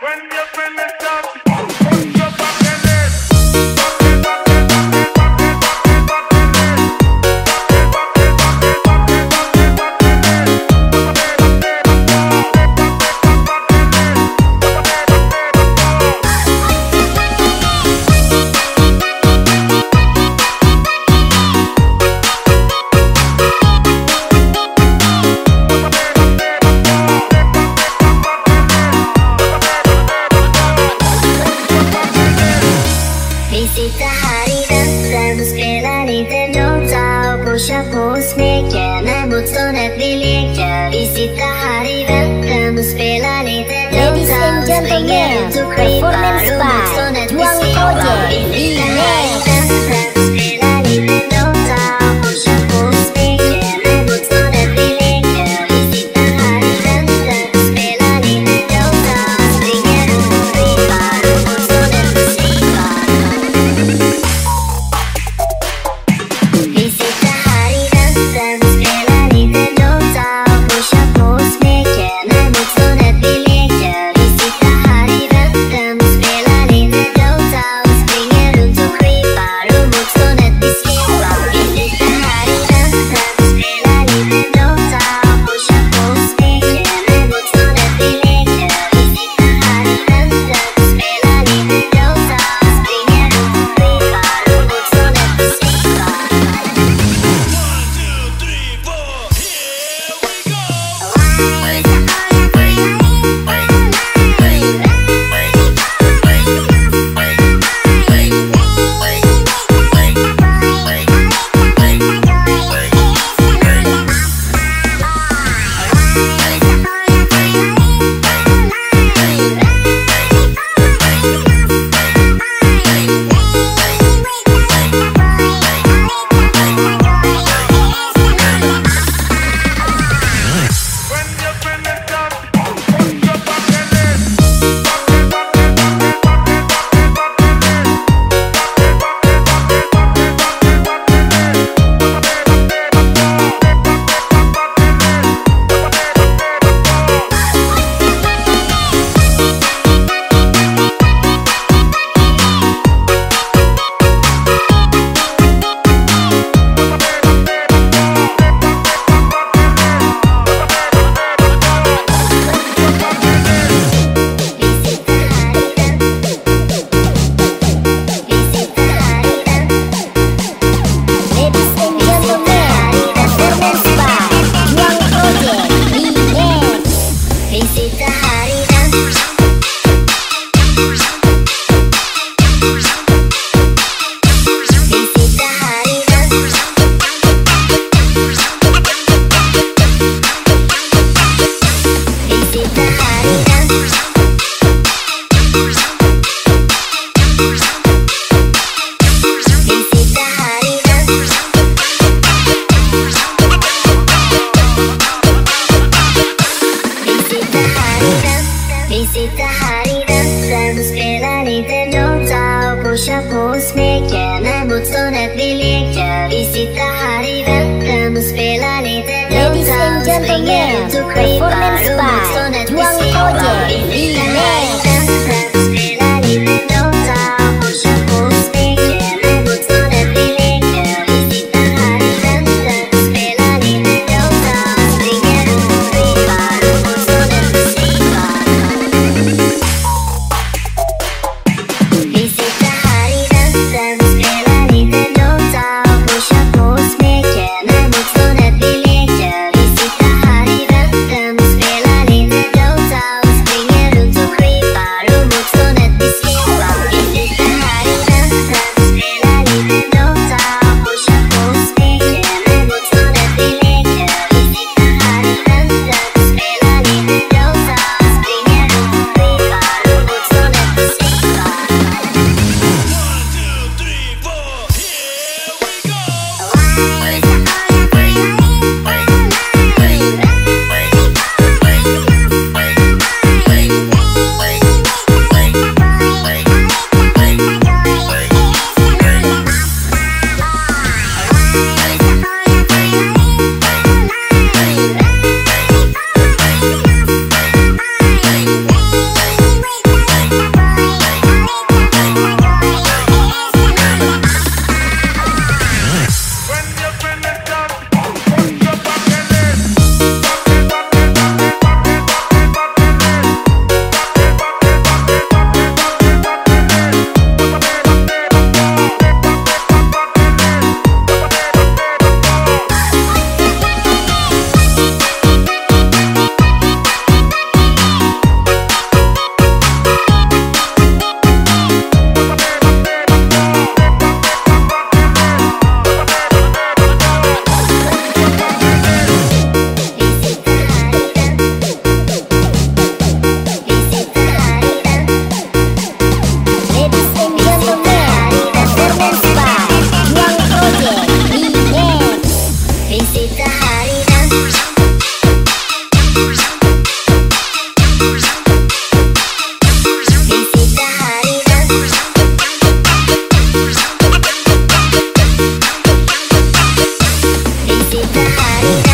When you feel it, just lite långsamt Pusha på smeken Reforma. Yeah.